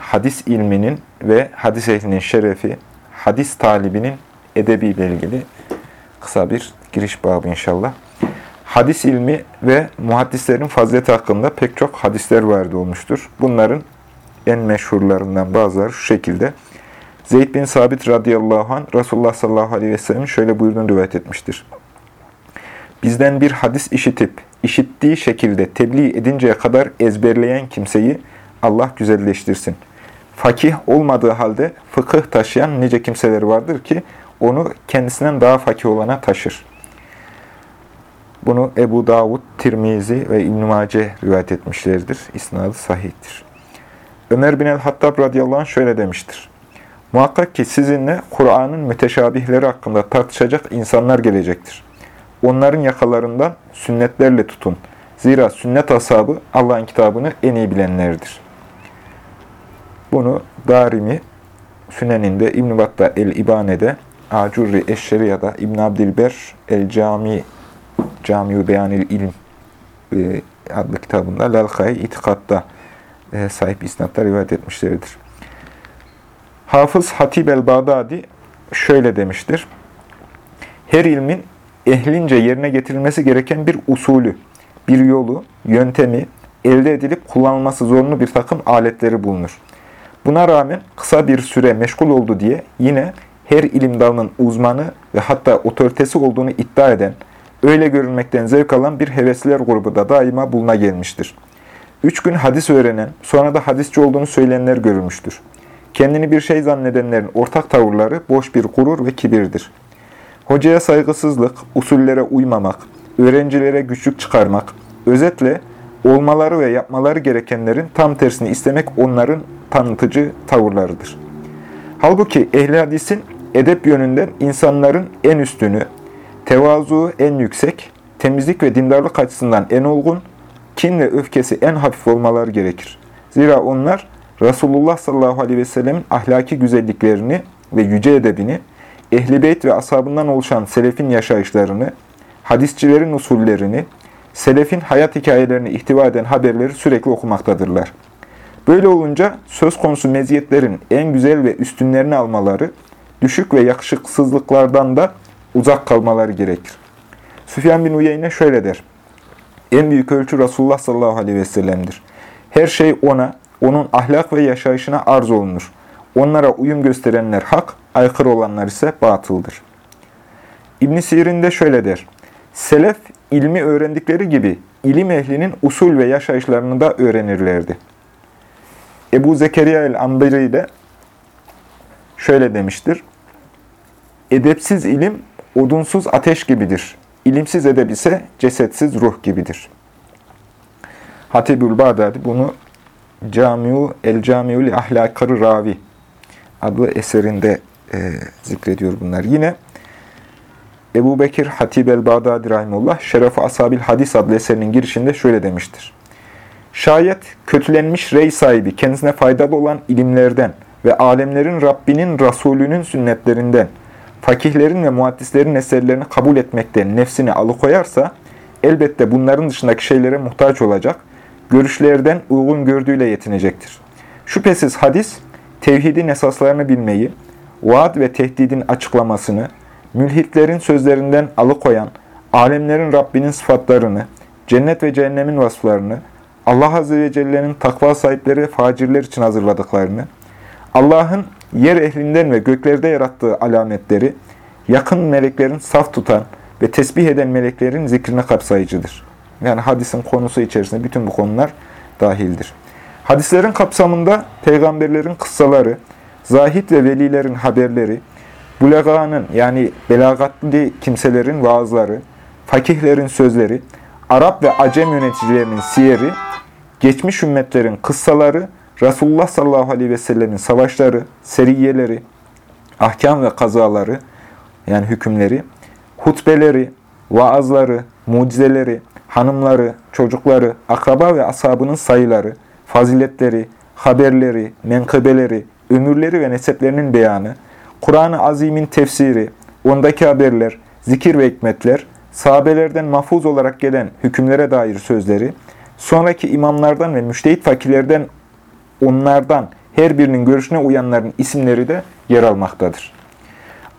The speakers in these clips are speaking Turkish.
hadis ilminin ve hadis ehlinin şerefi, hadis talibinin edebi ile ilgili kısa bir giriş babı inşallah. Hadis ilmi ve muhaddislerin fazileti hakkında pek çok hadisler vardı olmuştur. Bunların en meşhurlarından bazıları şu şekilde. Zeyd bin Sabit radıyallahu anh Resulullah sallallahu aleyhi ve sellem şöyle buyurduğunu rivayet etmiştir. Bizden bir hadis işitip, işittiği şekilde tebliğ edinceye kadar ezberleyen kimseyi Allah güzelleştirsin. Fakih olmadığı halde fıkıh taşıyan nice kimseler vardır ki onu kendisinden daha fakih olana taşır. Bunu Ebu Davud, Tirmizi ve İbn-i Mace rivayet etmişlerdir. İsnadı sahihtir. Ömer bin el-Hattab radıyallahu anh şöyle demiştir. Muhakkak ki sizinle Kur'an'ın müteşabihleri hakkında tartışacak insanlar gelecektir. Onların yakalarından sünnetlerle tutun. Zira sünnet ashabı Allah'ın kitabını en iyi bilenlerdir. Bunu Darimi Süneninde, İbn-i Batta el-İbane'de, Acurri Eşşeriya'da, İbn Abdilber el-Cami Camiu Beyanil İlm e, adlı kitabında Lalkai İtikad'da e, sahip isnatlar rivayet etmişlerdir. Hafız Hatib el-Bağdadi şöyle demiştir. Her ilmin ehlince yerine getirilmesi gereken bir usulü, bir yolu, yöntemi, elde edilip kullanılması zorunlu bir takım aletleri bulunur. Buna rağmen kısa bir süre meşgul oldu diye yine her ilim dalının uzmanı ve hatta otoritesi olduğunu iddia eden, öyle görülmekten zevk alan bir hevesliler grubu da daima buluna gelmiştir. Üç gün hadis öğrenen, sonra da hadisçi olduğunu söyleyenler görülmüştür. Kendini bir şey zannedenlerin ortak tavırları boş bir gurur ve kibirdir. Hocaya saygısızlık, usullere uymamak, öğrencilere güçlük çıkarmak, özetle olmaları ve yapmaları gerekenlerin tam tersini istemek onların tanıtıcı tavırlarıdır. Halbuki ehli hadisin edep yönünden insanların en üstünü, tevazu en yüksek, temizlik ve dindarlık açısından en olgun, kin ve öfkesi en hafif olmaları gerekir. Zira onlar Resulullah sallallahu aleyhi ve sellemin ahlaki güzelliklerini ve yüce edebini, ehli beyt ve ashabından oluşan selefin yaşayışlarını, hadisçilerin usullerini, selefin hayat hikayelerini ihtiva eden haberleri sürekli okumaktadırlar. Böyle olunca söz konusu meziyetlerin en güzel ve üstünlerini almaları, düşük ve yakışıksızlıklardan da uzak kalmaları gerekir. Süfyan bin Uyeyne şöyle der. En büyük ölçü Resulullah sallallahu aleyhi ve sellem'dir. Her şey ona, onun ahlak ve yaşayışına arz olunur. Onlara uyum gösterenler hak, aykırı olanlar ise batıldır. İbn Sirin de şöyle der. Selef ilmi öğrendikleri gibi ilim ehlinin usul ve yaşayışlarını da öğrenirlerdi. Ebu Zekeriya el-Amberi de şöyle demiştir. Edepsiz ilim odunsuz ateş gibidir. İlimsiz edep ise cesetsiz ruh gibidir. Hatibül Bağdadi bunu Camiu El Camiu li Ahlakır Ravi adlı eserinde e, zikrediyor bunlar. Yine Ebu Bekir Hatib el-Bağdadi Rahimullah Şeref-i Asabil Hadis adlı eserinin girişinde şöyle demiştir. Şayet kötülenmiş rey sahibi kendisine faydalı olan ilimlerden ve alemlerin Rabbinin Resulünün sünnetlerinden, fakihlerin ve muhaddislerin eserlerini kabul etmekten nefsini alıkoyarsa, elbette bunların dışındaki şeylere muhtaç olacak, görüşlerden uygun gördüğüyle yetinecektir. Şüphesiz hadis, tevhidin esaslarını bilmeyi, vaat ve tehdidin açıklamasını, mülhitlerin sözlerinden alıkoyan, alemlerin Rabbinin sıfatlarını, cennet ve cehennemin vasıflarını, Allah Azze ve Celle'nin takva sahipleri facirler için hazırladıklarını, Allah'ın yer ehlinden ve göklerde yarattığı alametleri, yakın meleklerin saf tutan ve tesbih eden meleklerin zikrine kapsayıcıdır. Yani hadisin konusu içerisinde bütün bu konular dahildir. Hadislerin kapsamında peygamberlerin kıssaları, zahit ve velilerin haberleri, buleganın yani belagatli kimselerin vaazları, fakihlerin sözleri, Arap ve Acem yöneticilerinin siyeri, geçmiş ümmetlerin kıssaları, Resulullah sallallahu aleyhi ve sellemin savaşları, seriyeleri, ahkam ve kazaları, yani hükümleri, hutbeleri, vaazları, mucizeleri, hanımları, çocukları, akraba ve ashabının sayıları, faziletleri, haberleri, menkıbeleri, ömürleri ve neseplerinin beyanı, Kur'an-ı Azim'in tefsiri, ondaki haberler, zikir ve hikmetler, sahabelerden mahfuz olarak gelen hükümlere dair sözleri, sonraki imamlardan ve müştehit fakirlerden onlardan her birinin görüşüne uyanların isimleri de yer almaktadır.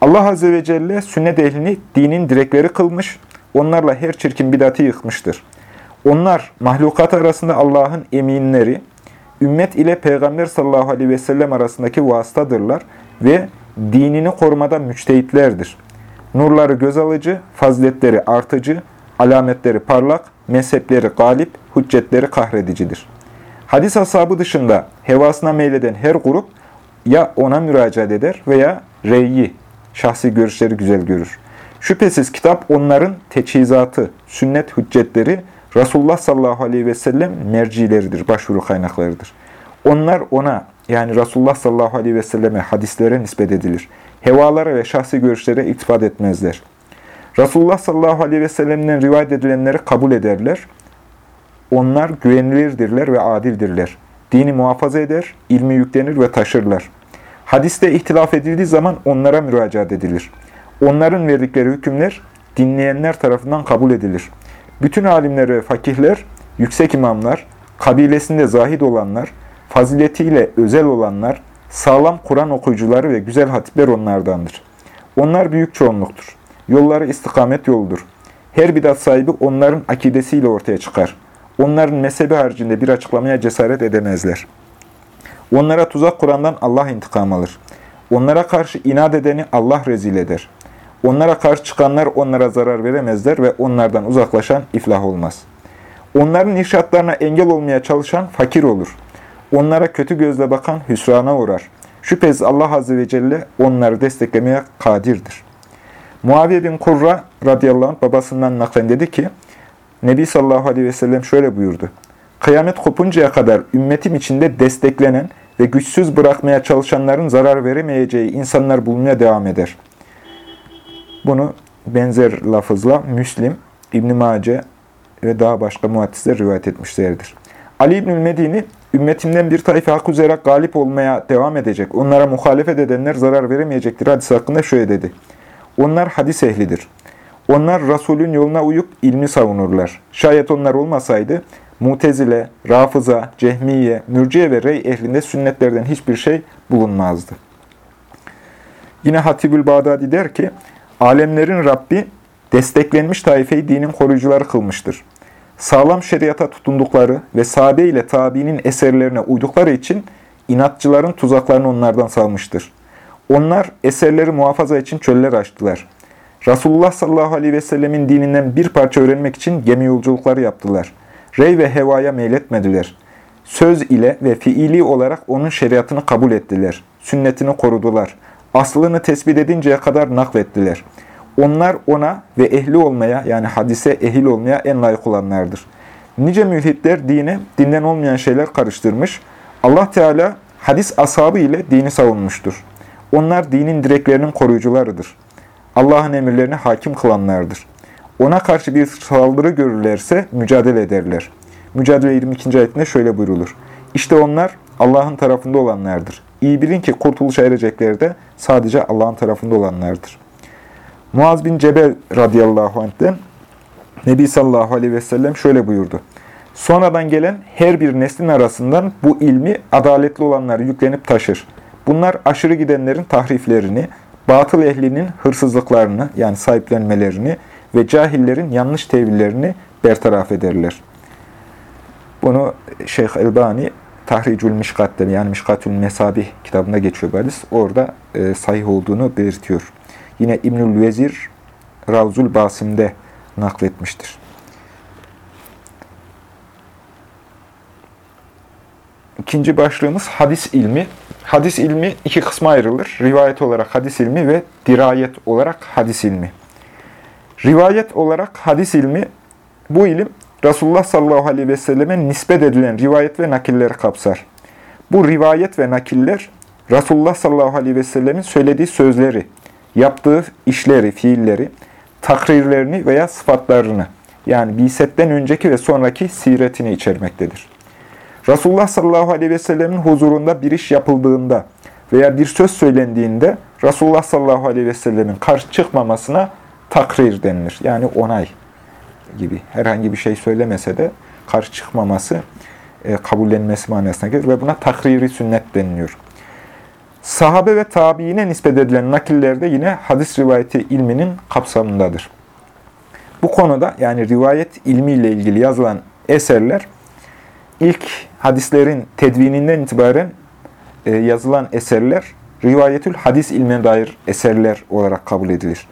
Allah Azze ve Celle sünnet ehlini dinin direkleri kılmış, onlarla her çirkin bidatı yıkmıştır. Onlar mahlukat arasında Allah'ın eminleri, ümmet ile Peygamber sallallahu aleyhi ve sellem arasındaki vasıtadırlar ve dinini korumada müçtehitlerdir. Nurları göz alıcı, faziletleri artıcı, alametleri parlak, mezhepleri galip, hüccetleri kahredicidir. Hadis ashabı dışında hevasına meyleden her grup ya ona müracaat eder veya reyi, şahsi görüşleri güzel görür. Şüphesiz kitap onların teçhizatı, sünnet hüccetleri, Resulullah sallallahu aleyhi ve sellem mercileridir, başvuru kaynaklarıdır. Onlar ona yani Resulullah sallallahu aleyhi ve selleme hadislere nispet edilir. Hevalara ve şahsi görüşlere ittifat etmezler. Resulullah sallallahu aleyhi ve sellem'den rivayet edilenleri kabul ederler. Onlar güvenilirdirler ve adildirler. Dini muhafaza eder, ilmi yüklenir ve taşırlar. Hadiste ihtilaf edildiği zaman onlara müracaat edilir. Onların verdikleri hükümler dinleyenler tarafından kabul edilir. Bütün alimler ve fakihler, yüksek imamlar, kabilesinde zahid olanlar, faziletiyle özel olanlar, sağlam Kur'an okuyucuları ve güzel hatipler onlardandır. Onlar büyük çoğunluktur. Yolları istikamet yoludur. Her bidat sahibi onların akidesiyle ortaya çıkar. Onların mezhebi haricinde bir açıklamaya cesaret edemezler. Onlara tuzak kurandan Allah intikam alır. Onlara karşı inat edeni Allah rezil eder. Onlara karşı çıkanlar onlara zarar veremezler ve onlardan uzaklaşan iflah olmaz. Onların irşatlarına engel olmaya çalışan fakir olur. Onlara kötü gözle bakan hüsrana uğrar. Şüphesiz Allah Azze ve Celle onları desteklemeye kadirdir. Muaviye bin Kurra radıyallahu anh babasından naklen dedi ki, Nebi sallallahu aleyhi ve sellem şöyle buyurdu. Kıyamet kopuncaya kadar ümmetim içinde desteklenen ve güçsüz bırakmaya çalışanların zarar veremeyeceği insanlar bulunmaya devam eder. Bunu benzer lafızla Müslim, İbn-i Mace ve daha başka muhaddisler rivayet etmişlerdir. Ali İbnül Medini, ümmetimden bir tayfa hak üzere galip olmaya devam edecek. Onlara muhalefet edenler zarar veremeyecektir hadis hakkında şöyle dedi. Onlar hadis ehlidir. Onlar Resulün yoluna uyup ilmi savunurlar. Şayet onlar olmasaydı, Mutezile, Rafıza, Cehmiye, Mürciye ve Rey ehlinde sünnetlerden hiçbir şey bulunmazdı. Yine Hatibül Bağdadi der ki, Alemlerin Rabbi desteklenmiş taifeyi dinin koruyucuları kılmıştır. Sağlam şeriata tutundukları ve sahabe ile tabiinin eserlerine uydukları için inatçıların tuzaklarını onlardan salmıştır. Onlar eserleri muhafaza için çöller açtılar. Resulullah sallallahu aleyhi ve sellemin dininden bir parça öğrenmek için gemi yolculukları yaptılar. Rey ve hevaya meyletmediler. Söz ile ve fiili olarak onun şeriatını kabul ettiler. Sünnetini korudular. Aslını tespit edinceye kadar naklettiler. Onlar ona ve ehli olmaya yani hadise ehil olmaya en layık olanlardır. Nice mülhitler dine, dinden olmayan şeyler karıştırmış. Allah Teala hadis ashabı ile dini savunmuştur. Onlar dinin direklerinin koruyucularıdır. Allah'ın emirlerine hakim kılanlardır. Ona karşı bir saldırı görürlerse mücadele ederler. Mücadele 22. ayetinde şöyle buyrulur. İşte onlar Allah'ın tarafında olanlardır. İyi bilin ki kurtuluşa erecekleri de sadece Allah'ın tarafında olanlardır. Muaz bin Cebel radıyallahu anh'den Nebi sallallahu aleyhi ve sellem şöyle buyurdu. Sonradan gelen her bir neslin arasından bu ilmi adaletli olanlar yüklenip taşır. Bunlar aşırı gidenlerin tahriflerini, batıl ehlinin hırsızlıklarını yani sahiplenmelerini ve cahillerin yanlış tevillerini bertaraf ederler. Bunu Şeyh Elbani Tahricül Mişkat'ta yani Mişkatül Mesabih kitabında geçiyor bu. Orada e, sahih olduğunu belirtiyor. Yine İbnül Vezir Ravzul Basim'de nakletmiştir. İkinci başlığımız hadis ilmi. Hadis ilmi iki kısma ayrılır. Rivayet olarak hadis ilmi ve dirayet olarak hadis ilmi. Rivayet olarak hadis ilmi, bu ilim Resulullah sallallahu aleyhi ve selleme nispet edilen rivayet ve nakilleri kapsar. Bu rivayet ve nakiller Resulullah sallallahu aleyhi ve sellemin söylediği sözleri, yaptığı işleri, fiilleri, takrirlerini veya sıfatlarını, yani bisetten önceki ve sonraki siretini içermektedir. Resulullah sallallahu aleyhi ve sellemin huzurunda bir iş yapıldığında veya bir söz söylendiğinde Resulullah sallallahu aleyhi ve sellemin karşı çıkmamasına takrir denilir. Yani onay gibi. Herhangi bir şey söylemese de karşı çıkmaması e, kabullenmesi manasına gelir ve buna takriri sünnet deniliyor. Sahabe ve tabiine nispet edilen nakillerde yine hadis rivayeti ilminin kapsamındadır. Bu konuda yani rivayet ilmiyle ilgili yazılan eserler ilk hadislerin tedvininden itibaren e, yazılan eserler rivayetül hadis ilmine dair eserler olarak kabul edilir.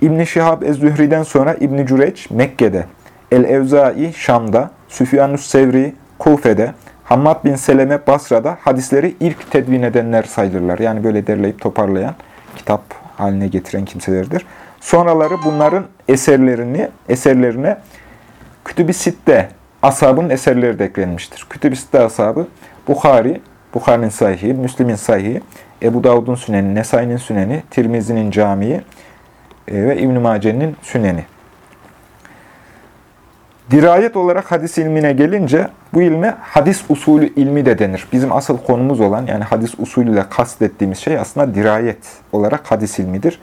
İbn-i Şihab Ez-Zühri'den sonra İbn-i Cüreç Mekke'de, El-Evzai Şam'da, Süfyanus Sevri Kufe'de, Hammad bin Seleme Basra'da hadisleri ilk tedvin edenler sayılırlar. Yani böyle derleyip toparlayan, kitap haline getiren kimselerdir. Sonraları bunların eserlerini, eserlerine Kütüb-i Sitte ashabın eserleri de eklenmiştir. Kütüb-i Sitte ashabı Bukhari, Bukhari'nin sahihi, Müslim'in sahihi, Ebu Davud'un süneni, Nesai'nin süneni, Tirmizi'nin camii e, ve İbn-i Mace'nin süneni. Dirayet olarak hadis ilmine gelince bu ilme hadis usulü ilmi de denir. Bizim asıl konumuz olan yani hadis usulüyle kastettiğimiz şey aslında dirayet olarak hadis ilmidir.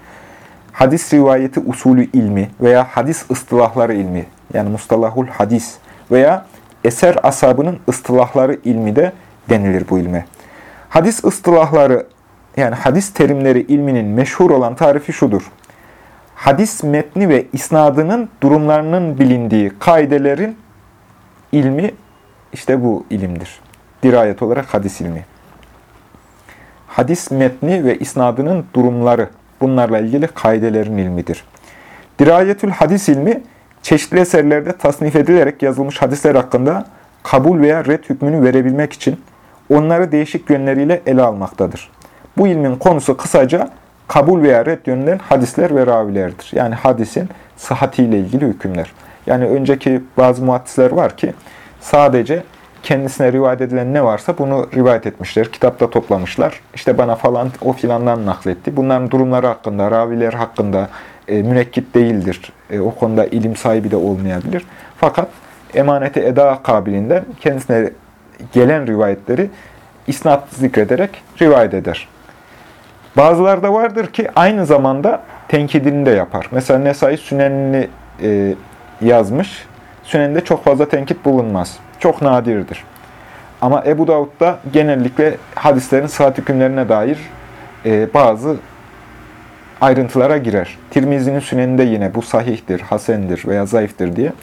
Hadis rivayeti usulü ilmi veya hadis ıstılahları ilmi yani mustalahul hadis veya eser asabının ıstılahları ilmi de denilir bu ilme. Hadis ıstılahları yani hadis terimleri ilminin meşhur olan tarifi şudur hadis metni ve isnadının durumlarının bilindiği kaidelerin ilmi işte bu ilimdir. Dirayet olarak hadis ilmi. Hadis metni ve isnadının durumları bunlarla ilgili kaidelerin ilmidir. Dirayetül hadis ilmi çeşitli eserlerde tasnif edilerek yazılmış hadisler hakkında kabul veya red hükmünü verebilmek için onları değişik yönleriyle ele almaktadır. Bu ilmin konusu kısaca kabul veya red yönünden hadisler ve ravilerdir. Yani hadisin sıhhatiyle ilgili hükümler. Yani önceki bazı muhaddisler var ki sadece kendisine rivayet edilen ne varsa bunu rivayet etmişler. Kitapta toplamışlar. İşte bana falan o filandan nakletti. Bunların durumları hakkında, raviler hakkında münekkit değildir. E, o konuda ilim sahibi de olmayabilir. Fakat emaneti eda kabilinden kendisine gelen rivayetleri isnat zikrederek rivayet eder. Bazıları da vardır ki aynı zamanda tenkidini de yapar. Mesela Nesai Sünenini e, yazmış. Süneninde çok fazla tenkit bulunmaz. Çok nadirdir. Ama Ebu Davud'da genellikle hadislerin sıhhat hükümlerine dair e, bazı ayrıntılara girer. Tirmizi'nin süneninde yine bu sahihtir, hasendir veya zayıftır diye.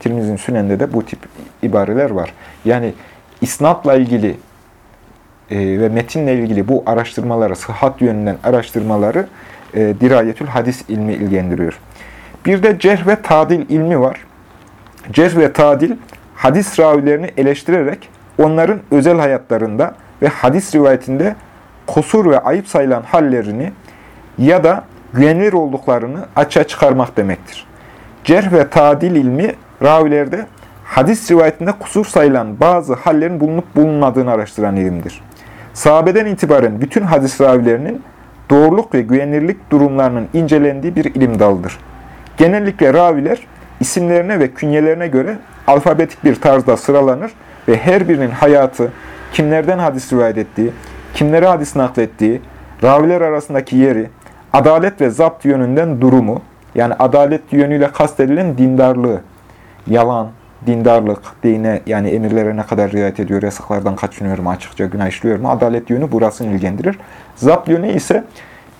Tirmizi'nin süneninde de bu tip ibareler var. Yani isnatla ilgili e, ve metinle ilgili bu araştırmaları, sıhhat yönünden araştırmaları e, dirayetül hadis ilmi ilgilendiriyor. Bir de cerh ve tadil ilmi var. Cerh ve tadil, hadis ravilerini eleştirerek onların özel hayatlarında ve hadis rivayetinde kusur ve ayıp sayılan hallerini ya da güvenilir olduklarını açığa çıkarmak demektir. Cerh ve tadil ilmi ravilerde hadis rivayetinde kusur sayılan bazı hallerin bulunup bulunmadığını araştıran ilimdir. Sahabeden itibaren bütün hadis ravilerinin doğruluk ve güvenilirlik durumlarının incelendiği bir ilim dalıdır. Genellikle raviler isimlerine ve künyelerine göre alfabetik bir tarzda sıralanır ve her birinin hayatı, kimlerden hadis rivayet ettiği, kimlere hadis naklettiği, raviler arasındaki yeri, adalet ve zapt yönünden durumu, yani adalet yönüyle kastedilen dindarlığı, yalan, dindarlık, dine yani emirlere ne kadar riayet ediyor, yasaklardan kaçınıyor mu, açıkça günah işliyor mu, adalet yönü burasını ilgilendirir. Zapt yönü ise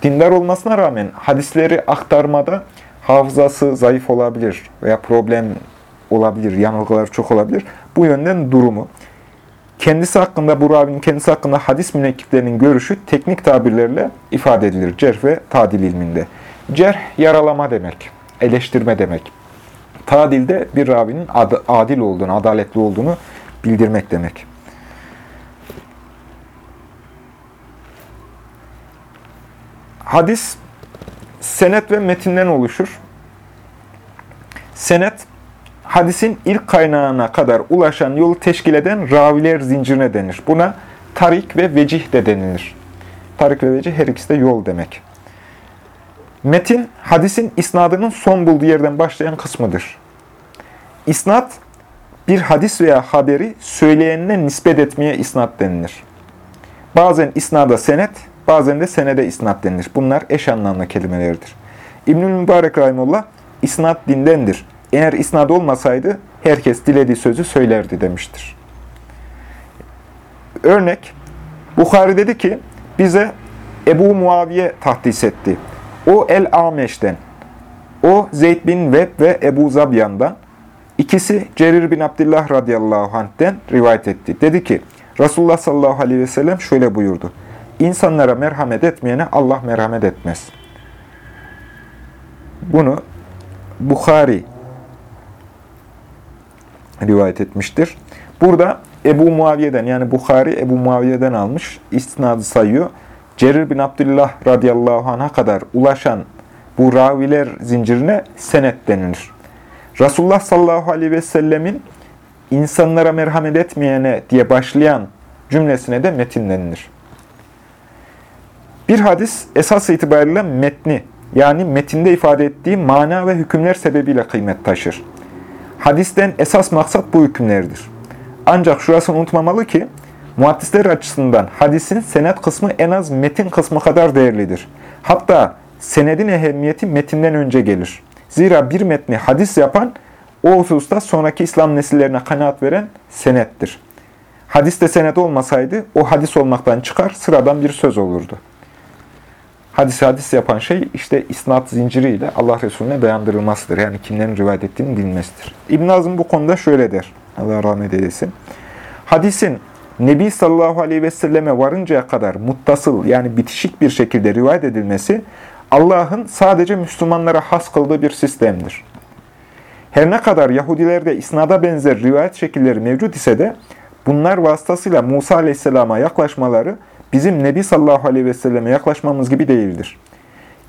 dindar olmasına rağmen hadisleri aktarmada hafızası zayıf olabilir veya problem olabilir, yanılgılar çok olabilir. Bu yönden durumu. Kendisi hakkında, bu ravinin kendisi hakkında hadis münekkiplerinin görüşü teknik tabirlerle ifade edilir. Cerh ve tadil ilminde. Cerh, yaralama demek, eleştirme demek. Tadilde bir ravinin ad adil olduğunu, adaletli olduğunu bildirmek demek. Hadis, senet ve metinden oluşur. Senet, hadisin ilk kaynağına kadar ulaşan yolu teşkil eden raviler zincirine denir. Buna tarik ve vecih de denilir. Tarik ve vecih her ikisi de yol demek. Metin, hadisin isnadının son bulduğu yerden başlayan kısmıdır. İsnat, bir hadis veya haberi söyleyenine nispet etmeye isnat denilir. Bazen isnada senet, bazen de senede isnat denilir. Bunlar eş anlamlı kelimelerdir. İbnül Mübarek Rahimullah, isnat dindendir. Eğer isnad olmasaydı herkes dilediği sözü söylerdi demiştir. Örnek, Bukhari dedi ki, bize Ebu Muaviye tahdis etti. O El-Ameş'ten, o Zeyd bin Veb ve Ebu Zabyan'dan, ikisi Cerir bin Abdullah radıyallahu anh'ten rivayet etti. Dedi ki, Resulullah sallallahu aleyhi ve sellem şöyle buyurdu. İnsanlara merhamet etmeyene Allah merhamet etmez. Bunu Bukhari rivayet etmiştir. Burada Ebu Muaviye'den yani Bukhari Ebu Muaviye'den almış, isnadı sayıyor. Cerir bin Abdullah radıyallahu anh'a kadar ulaşan bu raviler zincirine senet denilir. Resulullah sallallahu aleyhi ve sellemin insanlara merhamet etmeyene diye başlayan cümlesine de metin denilir. Bir hadis esas itibariyle metni yani metinde ifade ettiği mana ve hükümler sebebiyle kıymet taşır. Hadisten esas maksat bu hükümlerdir. Ancak şurasını unutmamalı ki, muhaddisler açısından hadisin senet kısmı en az metin kısmı kadar değerlidir. Hatta senedin ehemmiyeti metinden önce gelir. Zira bir metni hadis yapan, o hususta sonraki İslam nesillerine kanaat veren senettir. Hadiste senet olmasaydı, o hadis olmaktan çıkar, sıradan bir söz olurdu. Hadis hadis yapan şey işte isnat zinciriyle Allah Resulüne dayandırılmasıdır. Yani kimlerin rivayet ettiğini bilmesidir. İbn Azm bu konuda şöyle der. Allah rahmet eylesin. Hadisin Nebi sallallahu aleyhi ve selleme varıncaya kadar muttasıl yani bitişik bir şekilde rivayet edilmesi Allah'ın sadece Müslümanlara has kıldığı bir sistemdir. Her ne kadar Yahudilerde isnada benzer rivayet şekilleri mevcut ise de bunlar vasıtasıyla Musa aleyhisselama yaklaşmaları bizim Nebi sallallahu aleyhi ve selleme yaklaşmamız gibi değildir.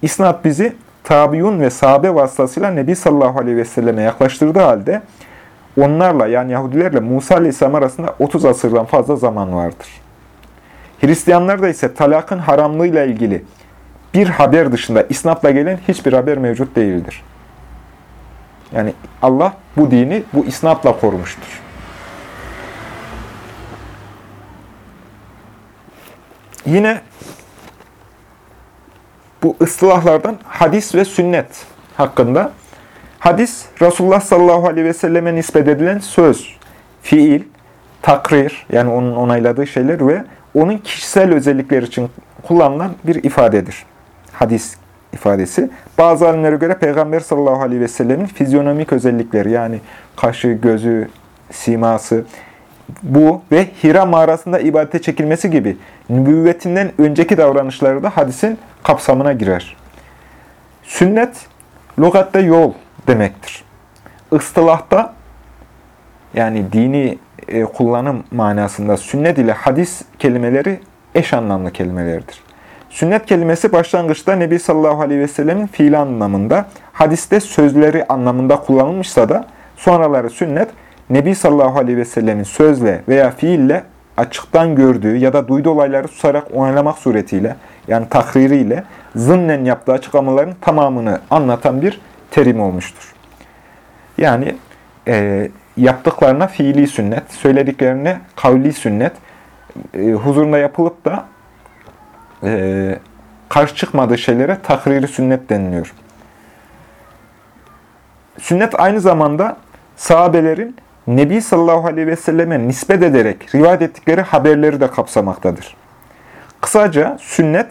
İsnat bizi tabiun ve sahabe vasıtasıyla Nebi sallallahu aleyhi ve selleme yaklaştırdığı halde onlarla yani Yahudilerle Musa aleyhisselam arasında 30 asırdan fazla zaman vardır. Hristiyanlarda ise talakın haramlığıyla ilgili bir haber dışında isnatla gelen hiçbir haber mevcut değildir. Yani Allah bu dini bu isnatla korumuştur. Yine bu ıslahlardan hadis ve sünnet hakkında hadis Resulullah sallallahu aleyhi ve selleme nispet edilen söz, fiil, takrir yani onun onayladığı şeyler ve onun kişisel özellikleri için kullanılan bir ifadedir. Hadis ifadesi. Bazı alimlere göre Peygamber sallallahu aleyhi ve sellemin fizyonomik özellikleri yani kaşı, gözü, siması, bu ve Hira mağarasında ibadete çekilmesi gibi nübüvvetinden önceki davranışları da hadisin kapsamına girer. Sünnet, logatta yol demektir. Istılahta, yani dini e, kullanım manasında sünnet ile hadis kelimeleri eş anlamlı kelimelerdir. Sünnet kelimesi başlangıçta Nebi sallallahu aleyhi ve sellemin fiili anlamında, hadiste sözleri anlamında kullanılmışsa da sonraları sünnet, Nebi sallallahu aleyhi ve sellemin sözle veya fiille açıktan gördüğü ya da duyduğu olayları susarak onaylamak suretiyle yani tahririyle zımnen yaptığı açıklamaların tamamını anlatan bir terim olmuştur. Yani e, yaptıklarına fiili sünnet, söylediklerine kavli sünnet, e, huzurunda yapılıp da e, karşı çıkmadığı şeylere tahriri sünnet deniliyor. Sünnet aynı zamanda sahabelerin Nebi sallallahu aleyhi ve selleme nispet ederek rivayet ettikleri haberleri de kapsamaktadır. Kısaca sünnet,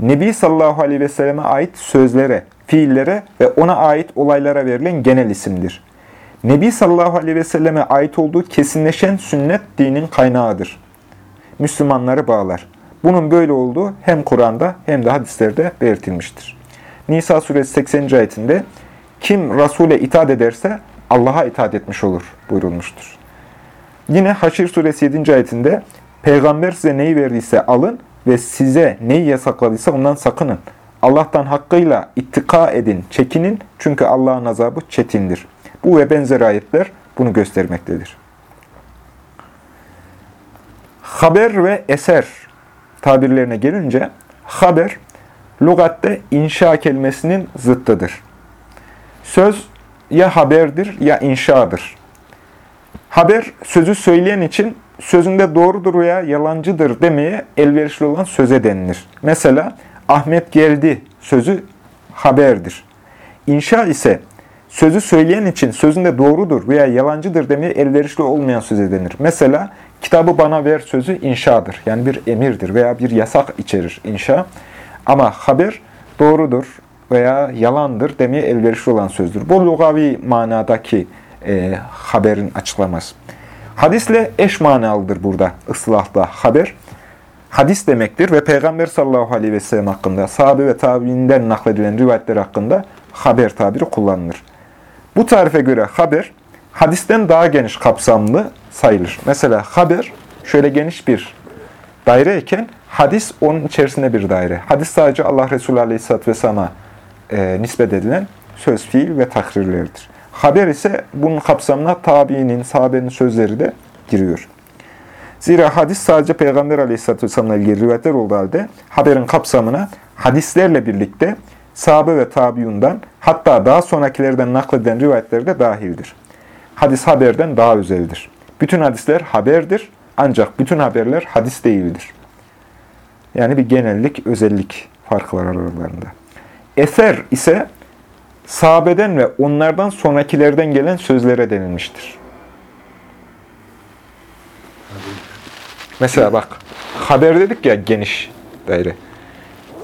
Nebi sallallahu aleyhi ve selleme ait sözlere, fiillere ve ona ait olaylara verilen genel isimdir. Nebi sallallahu aleyhi ve selleme ait olduğu kesinleşen sünnet dinin kaynağıdır. Müslümanları bağlar. Bunun böyle olduğu hem Kur'an'da hem de hadislerde belirtilmiştir. Nisa suresi 80. ayetinde kim Resul'e itaat ederse Allah'a itaat etmiş olur buyurulmuştur. Yine Haşir suresi 7. ayetinde Peygamber size neyi verdiyse alın ve size neyi yasakladıysa ondan sakının. Allah'tan hakkıyla ittika edin, çekinin çünkü Allah'ın azabı çetindir. Bu ve benzer ayetler bunu göstermektedir. Haber ve eser tabirlerine gelince, Haber, lügatte inşa kelimesinin zıttıdır. Söz ya haberdir ya inşadır. Haber, sözü söyleyen için sözünde doğrudur veya yalancıdır demeye elverişli olan söze denilir. Mesela, Ahmet geldi sözü haberdir. İnşa ise sözü söyleyen için sözünde doğrudur veya yalancıdır demeye elverişli olmayan söze denir. Mesela, kitabı bana ver sözü inşadır. Yani bir emirdir veya bir yasak içerir inşa. Ama haber doğrudur veya yalandır demeye elverişli olan sözdür. Bu lugavi manadaki e, haberin açıklaması. Hadisle eş manalıdır burada ıslahda haber. Hadis demektir ve Peygamber sallallahu aleyhi ve sellem hakkında, sahabe ve tabiinden nakledilen rivayetler hakkında haber tabiri kullanılır. Bu tarife göre haber, hadisten daha geniş kapsamlı sayılır. Mesela haber şöyle geniş bir daireyken, hadis onun içerisinde bir daire. Hadis sadece Allah Resulü aleyhisselatü vesselam'a e, nispet edilen söz, fiil ve takrirlerdir. Haber ise bunun kapsamına tabiinin, sahabenin sözleri de giriyor. Zira hadis sadece Peygamber Aleyhisselatü Vesselam'la ilgili rivayetler olduğu halde haberin kapsamına hadislerle birlikte sahabe ve tabiundan hatta daha sonrakilerden nakleden rivayetler de dahildir. Hadis haberden daha özeldir. Bütün hadisler haberdir ancak bütün haberler hadis değildir. Yani bir genellik, özellik farkı var aralarında. Eser ise sahabeden ve onlardan sonrakilerden gelen sözlere denilmiştir. Mesela bak, haber dedik ya geniş daire.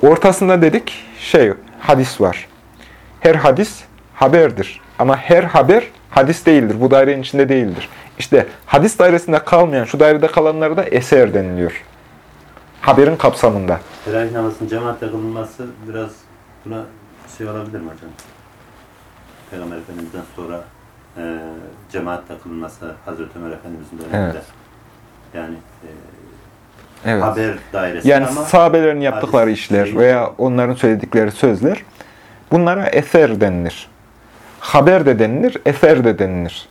Ortasında dedik şey, hadis var. Her hadis haberdir. Ama her haber hadis değildir. Bu dairenin içinde değildir. İşte hadis dairesinde kalmayan, şu dairede kalanlara da eser deniliyor. Haberin kapsamında. Teravih namazının cemaatle kılınması biraz buna şey olabilir mi hocam? Peygamber Efendimiz'den sonra e, cemaatle kılınması Hazreti Ömer Efendimiz'in döneminde. Evet. Yani e, Evet. haber dairesi Yani ama sahabelerin yaptıkları işler değil. veya onların söyledikleri sözler bunlara eser denilir. Haber de denilir, eser de denilir.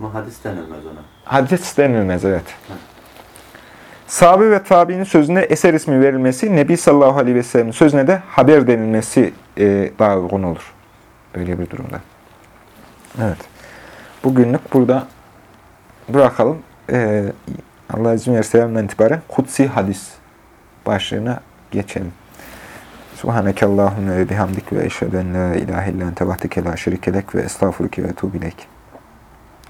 ama hadis denilmez ona. Hadis denilmez, evet. Sahabe ve tabiinin sözüne eser ismi verilmesi, Nebi sallallahu aleyhi ve sellem'in sözüne de haber denilmesi e, daha uygun olur. Böyle bir durumda. Evet. Bugünlük burada bırakalım. E, Allah izin verirse yarından itibaren Kutsi Hadis başlığına geçelim. Subhaneke Allahümme ve bihamdik ve eşheden la ilahe illan tevahdike la şerikelek ve estağfurike ve etubilek.